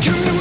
can